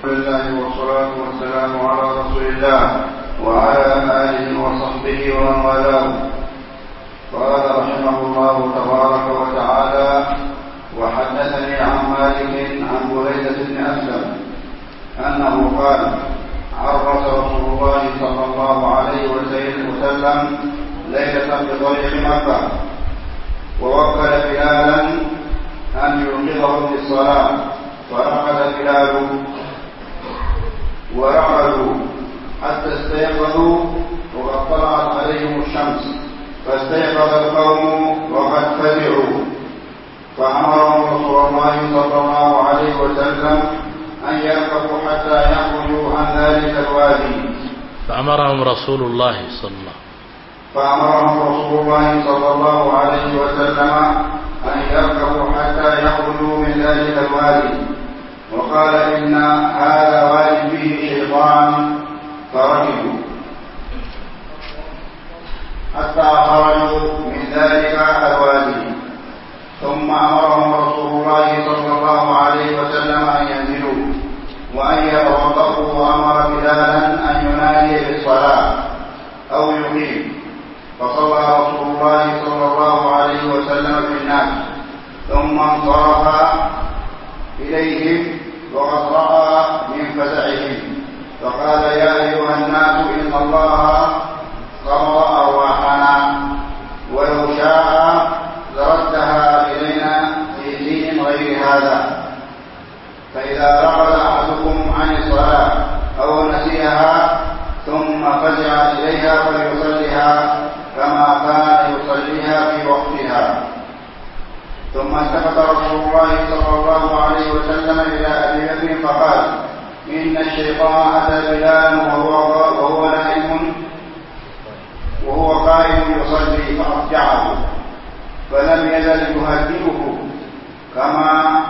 الحمد لله والصلاة والسلام على رسول الله وعلى آله وصحبه ومن والاه. قال رحمه الله تبارك وتعالى وحدثني عن مالك عن بريدة بن أسلم أنه قال عرس رسول الله صلى الله عليه وسلم ليلة بطريق مكة ووكل بلالا أن يوقظهم للصلاة فرقد بلال ورعدوا حتى استيقظوا وقد عليهم الشمس. فاستيقظ القوم وقد فزعوا فأمرهم رسول الله صلى الله عليه وسلم أن يركبوا حتى يخرجوا عن ذلك الوادي. فأمرهم رسول الله صلى الله فأمرهم رسول الله صلى الله عليه وسلم أن يركبوا حتى يخرجوا من ذلك الوادي. وقال إن هذا والد به شيطان. فركبوا حتى خرجوا من ذلك أزواجهم. ثم أمرهم رسول الله صلى الله عليه وسلم أن ينزلوا وأن يتوقفوا وأمر بلالا أن ينادي بالصلاة أو يقيم. فصلى رسول الله صلى الله عليه وسلم في الناس. ثم انصرف إليهم الناس ولم يزل يهدئه كما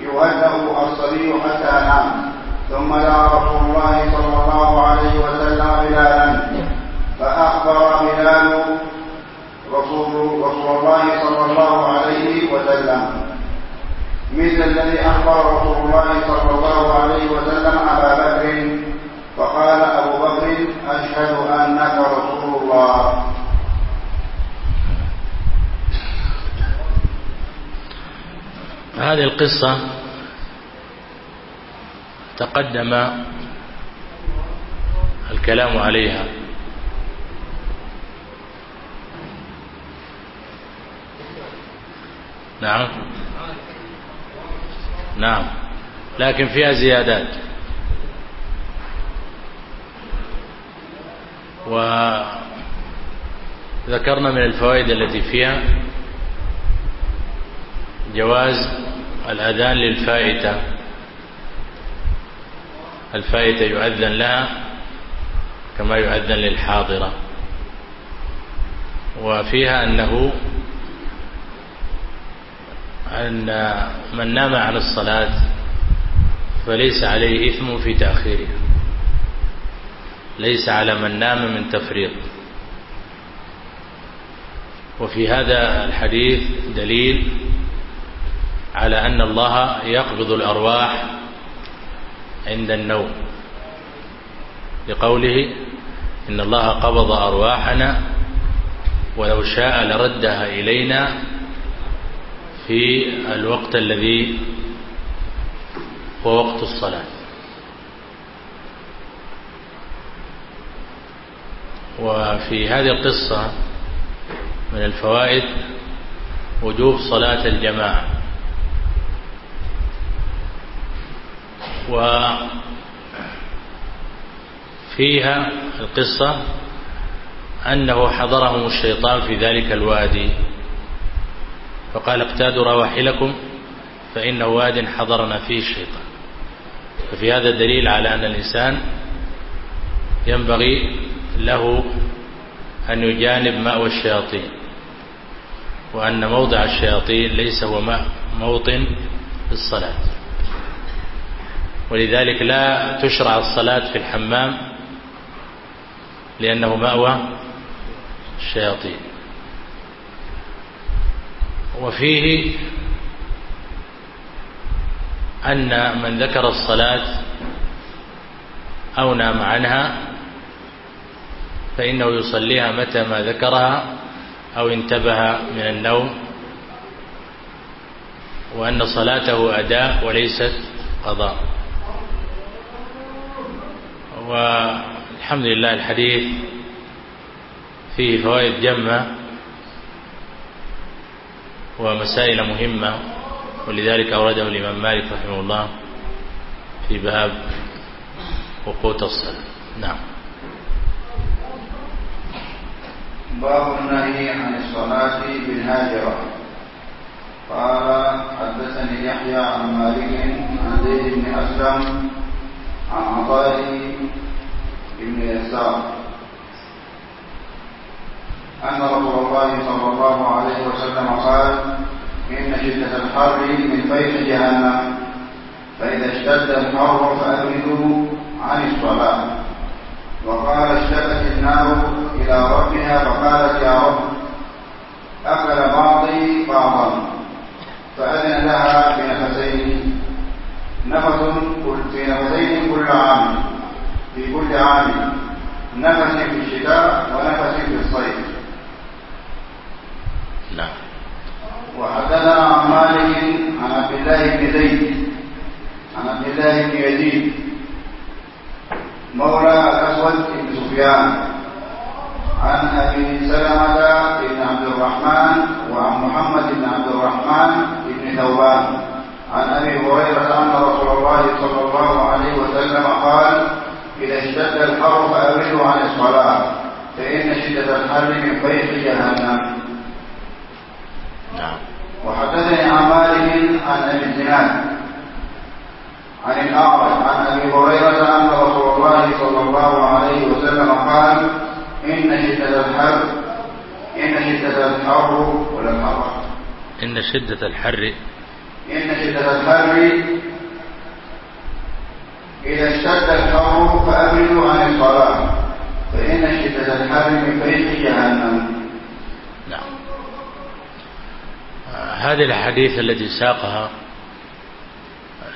يهدأ الصبي حتى نام. ثم دعا رسول الله صلى الله عليه وسلم بلالا. فأخبر بلال رسول, رسول الله صلى الله عليه وسلم. مثل الذي أخبر رسول الله صلى الله عليه وسلم أبا بكر. فقال أبو بكر أشهد أنك رسول الله. هذه القصة تقدم الكلام عليها. نعم. نعم. لكن فيها زيادات. وذكرنا من الفوائد التي فيها. جواز الأذان للفائتة. الفائتة يؤذن لها كما يؤذن للحاضرة. وفيها أنه أن من نام عن الصلاة فليس عليه إثم في تأخيرها. ليس على من نام من تفريط. وفي هذا الحديث دليل على أن الله يقبض الأرواح عند النوم. لقوله إن الله قبض أرواحنا ولو شاء لردها إلينا في الوقت الذي هو وقت الصلاة. وفي هذه القصة من الفوائد وجوب صلاة الجماعة. وفيها القصة أنه حضرهم الشيطان في ذلك الوادي فقال اقتادوا رواحلكم فإنه واد حضرنا فيه الشيطان ففي هذا دليل على أن الإنسان ينبغي له أن يجانب مأوى الشياطين وأن موضع الشياطين ليس هو موطن الصلاة ولذلك لا تشرع الصلاة في الحمام لأنه مأوى الشياطين. وفيه أن من ذكر الصلاة أو نام عنها فإنه يصليها متى ما ذكرها أو انتبه من النوم وأن صلاته أداء وليست قضاء. والحمد لله الحديث فيه فوائد جمة ومسائل مهمة ولذلك أورده الإمام مالك رحمه الله في باب وقوت الصلاة. نعم. باب النهي عن الصلاة بالهاجرة. قال حدثني يحيى عن مالك عن زيد بن أسلم بن يسار. أن رسول الله صلى الله عليه وسلم قال إن شدة الحر من جهنم. فإذا اشتد عن الصلاة. وقال اشتدت النار إلى ربها فقالت يا رب أكل بعضي بعضا. فأذن لها من نفس في نفسين كل عام في كل عام نفس في الشتاء ونفس في الصيف. نعم. وحدثنا عن مالك عن عبد الله بن زيد. عن عبد الله بن يزيد. مولى الأسود بن سفيان. عن أبي سلمة بن عبد الرحمن وعن محمد بن عبد الرحمن بن ثوبان. عن أبي هريرة الله صلى الله عليه وسلم قال إذا اشتد الحر فأبعدوا عن الصلاة فإن شدة الحر من فيح جهنم. نعم. وحدثني عن مالك عن أبي الزناد عن الأعرج عن أبي هريرة أن رسول الله صلى الله عليه وسلم قال إن شدة الحر إن شدة الحر ولا الحر إن شدة الحر. إن شدة الحر إذا اشتد الحر فأبردوا عن الصلاة. فإن شدة الحر من فيح جهنم. نعم. هذه الحديث التي ساقها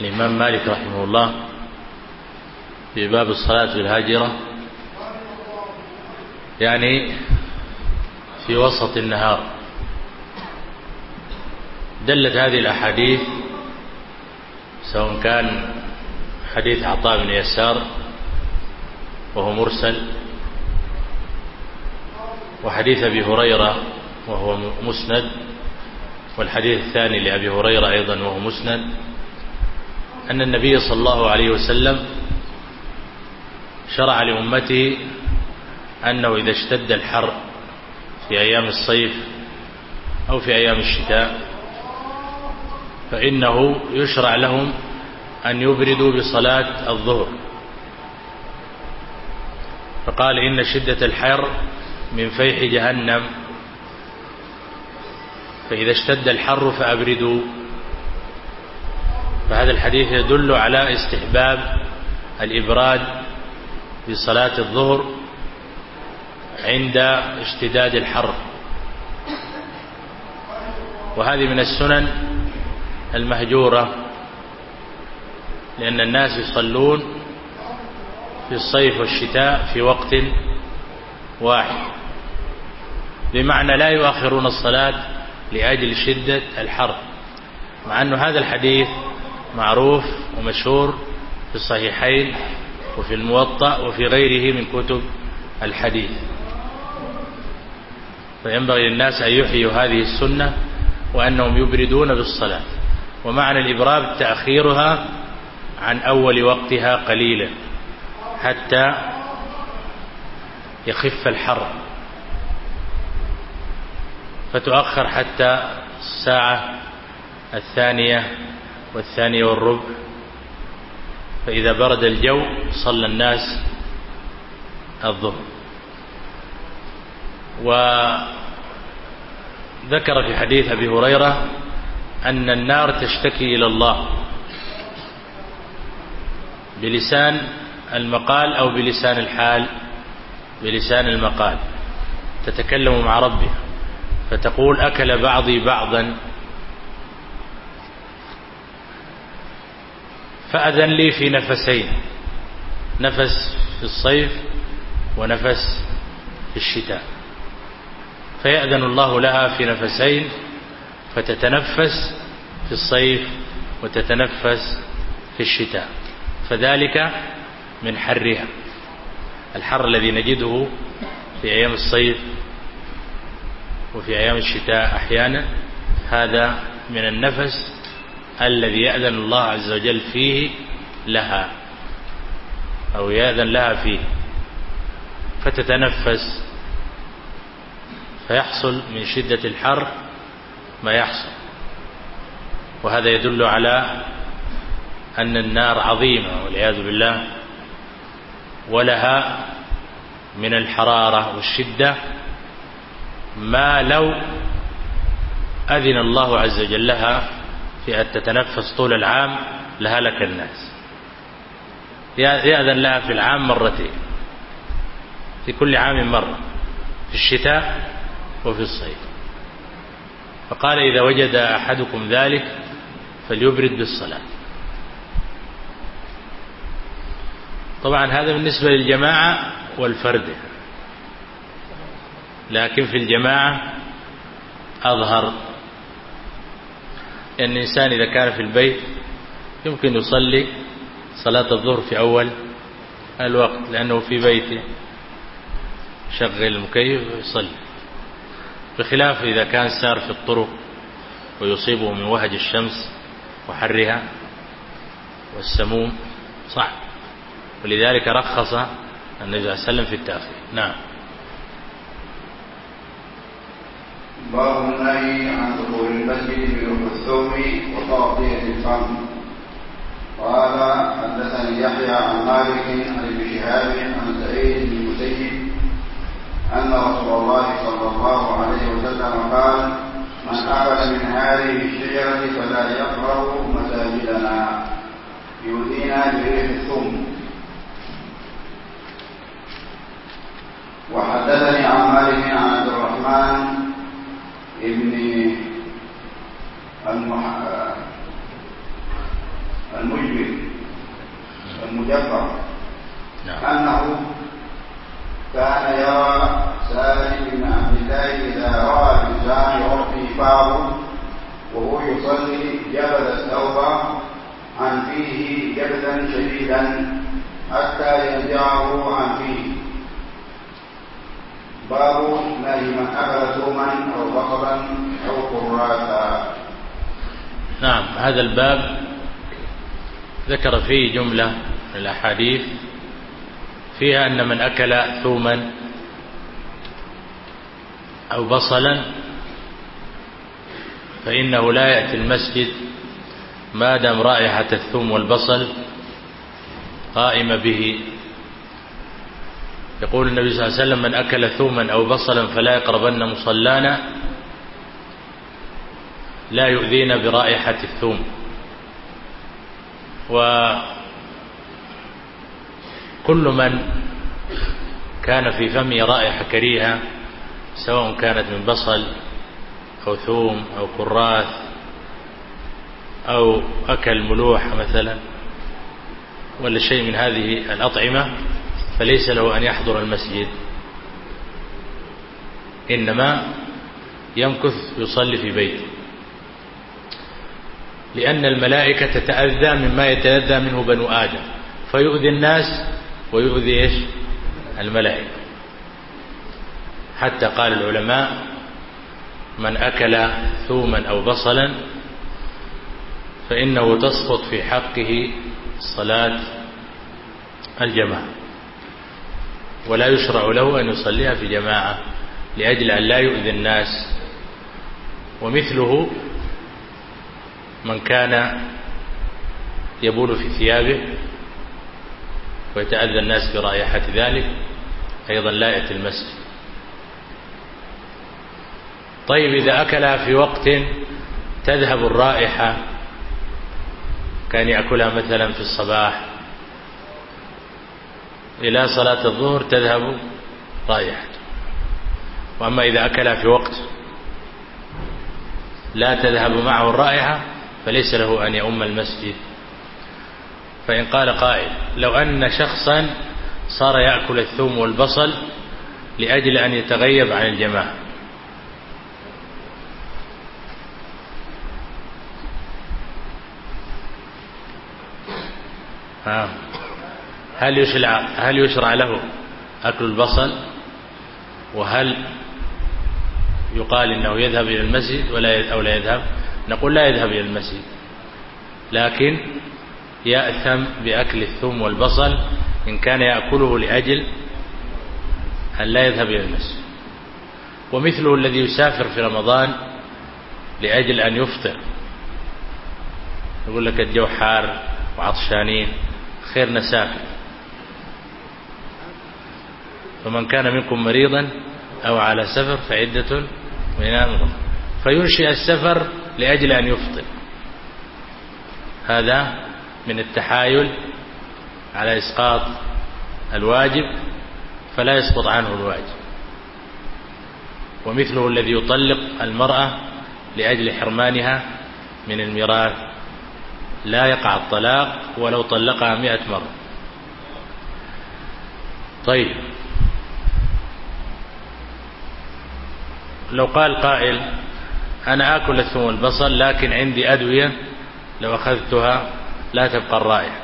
الإمام مالك رحمه الله في باب الصلاة الهاجرة يعني في وسط النهار. دلت هذه الأحاديث سواء كان حديث عطاء بن يسار وهو مرسل وحديث أبي هريرة وهو مسند والحديث الثاني لأبي هريرة أيضا وهو مسند. أن النبي صلى الله عليه وسلم شرع لأمته أنه إذا اشتد الحر في أيام الصيف أو في أيام الشتاء فإنه يشرع لهم أن يبردوا بصلاة الظهر. فقال إن شدة الحر من فيح جهنم. فإذا اشتد الحر فأبردوا. فهذا الحديث يدل على استحباب الإبراد بصلاة الظهر عند اشتداد الحر. وهذه من السنن المهجورة لأن الناس يصلون في الصيف والشتاء في وقت واحد. بمعنى لا يؤخرون الصلاة لأجل شدة الحر. مع أن هذا الحديث معروف ومشهور في الصحيحين وفي الموطأ وفي غيره من كتب الحديث. فينبغي للناس أن يحيوا هذه السنة وأنهم يبردون بالصلاة. ومعنى الإبراد تأخيرها عن أول وقتها قليلا حتى يخف الحر. فتؤخر حتى الساعة الثانية والثانية والربع. فإذا برد الجو صلى الناس الظهر. وذكر في حديث أبي هريرة أن النار تشتكي إلى الله. بلسان المقال أو بلسان الحال بلسان المقال. تتكلم مع ربها فتقول أكل بعضي بعضا. فأذن لي في نفسين نفس في الصيف ونفس في الشتاء. فيأذن الله لها في نفسين فتتنفس في الصيف وتتنفس في الشتاء. فذلك من حرها. الحر الذي نجده في أيام الصيف وفي أيام الشتاء أحيانا هذا من النفس الذي يأذن الله عز وجل فيه لها أو يأذن لها فيه. فتتنفس فيحصل من شدة الحر ما يحصل. وهذا يدل على أن النار عظيمة والعياذ بالله ولها من الحرارة والشدة ما لو أذن الله عز وجل لها في أن تتنفس طول العام لهلك الناس. يأذن لها في العام مرتين في كل عام مرة في الشتاء وفي الصيف. فقال إذا وجد أحدكم ذلك فليبرد بالصلاة طبعا هذا بالنسبة للجماعة والفرد. لكن في الجماعة أظهر أن الإنسان إذا كان في البيت يمكن يصلي صلاة الظهر في أول الوقت لأنه في بيته شغل المكيف ويصلي بخلاف إذا كان سار في الطرق ويصيبه من وهج الشمس وحرها والسموم صعب. ولذلك رخص النبي صلى الله عليه وسلم في التأخير. نعم. باب النهي عن دخول المسجد بالثوب وتغطية الفم. قال حدثني يحيى عن مالك عن ابن شهاب عن سعيد بن المسيب أن رسول الله صلى الله عليه وسلم قال من اخذ من هذه الشجرة فلا يقرأ مساجدنا. يؤذينا بريح الثوم. وحدثني عن مالك عن عبد الرحمن ابن المح... المجبر المجبر. نعم. أنه كان يرى سالم بن عبد الله إذا رأى الإنسان عرفه فاره وهو يصلي جبل الثوب عن فيه جبلا شديدا حتى ينزعه عن فيه. باب نعم نهي من أكل ثوما أو بقرا أو قراتا. نعم هذا الباب ذكر فيه جملة من الأحاديث فيها أن من أكل ثوما أو بصلا فإنه لا يأتي المسجد ما دام رائحة الثوم والبصل قائمة به. يقول النبي صلى الله عليه وسلم من أكل ثوما أو بصلا فلا يقربن مصلانا لا يؤذينا برائحة الثوم. وكل من كان في فمه رائحة كريهة سواء كانت من بصل أو ثوم أو كراث أو أكل ملوحة مثلا ولا شيء من هذه الأطعمة. فليس له أن يحضر المسجد. إنما يمكث يصلي في بيته. لأن الملائكة تتأذى مما يتأذى منه بنو آدم. فيؤذي الناس ويؤذي إيش؟ الملائكة. حتى قال العلماء من أكل ثوما أو بصلا فإنه تسقط في حقه صلاة الجماعة. ولا يشرع له أن يصليها في جماعة لأجل أن لا يؤذي الناس. ومثله من كان يبول في ثيابه ويتأذى الناس برائحة ذلك أيضا لا يأتي المسجد. طيب إذا أكلها في وقت تذهب الرائحة كان يأكلها مثلا في الصباح إلى صلاة الظهر تذهب رايحة وأما إذا أكل في وقت لا تذهب معه الرائحة فليس له أن يؤم المسجد. فإن قال قائل لو أن شخصا صار يأكل الثوم والبصل لأجل أن يتغيب عن الجماعة. ها هل يشرع هل يشرع له أكل البصل؟ وهل يقال إنه يذهب إلى المسجد ولا أو لا يذهب؟ نقول لا يذهب إلى المسجد. لكن يأثم بأكل الثوم والبصل إن كان يأكله لأجل أن لا يذهب إلى المسجد. ومثله الذي يسافر في رمضان لأجل أن يفطر. يقول لك الجو حار وعطشانين خير نسافر. فمن كان منكم مريضا أو على سفر فعدة من أمر فينشئ السفر لأجل أن يفطر. هذا من التحايل على إسقاط الواجب فلا يسقط عنه الواجب. ومثله الذي يطلق المرأة لأجل حرمانها من الميراث. لا يقع الطلاق ولو طلقها مئة مرة. طيب لو قال قائل أنا آكل الثوم والبصل لكن عندي أدوية لو أخذتها لا تبقى الرائحة.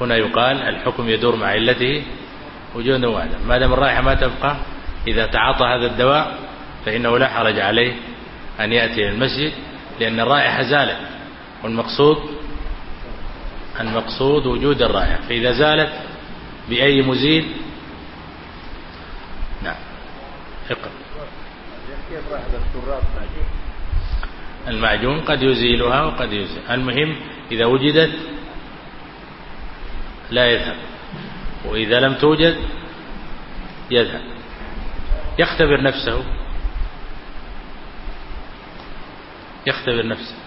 هنا يقال الحكم يدور مع علته وجودا واحدا ما دام الرائحة ما تبقى إذا تعاطى هذا الدواء فإنه لا حرج عليه أن يأتي إلى المسجد لأن الرائحة زالت والمقصود المقصود وجود الرائحة. فإذا زالت بأي مزيد نعم اقرأ. كيف راح معجون المعجون قد يزيلها وقد يزيل. المهم إذا وجدت لا يذهب وإذا لم توجد يذهب. يختبر نفسه. يختبر نفسه.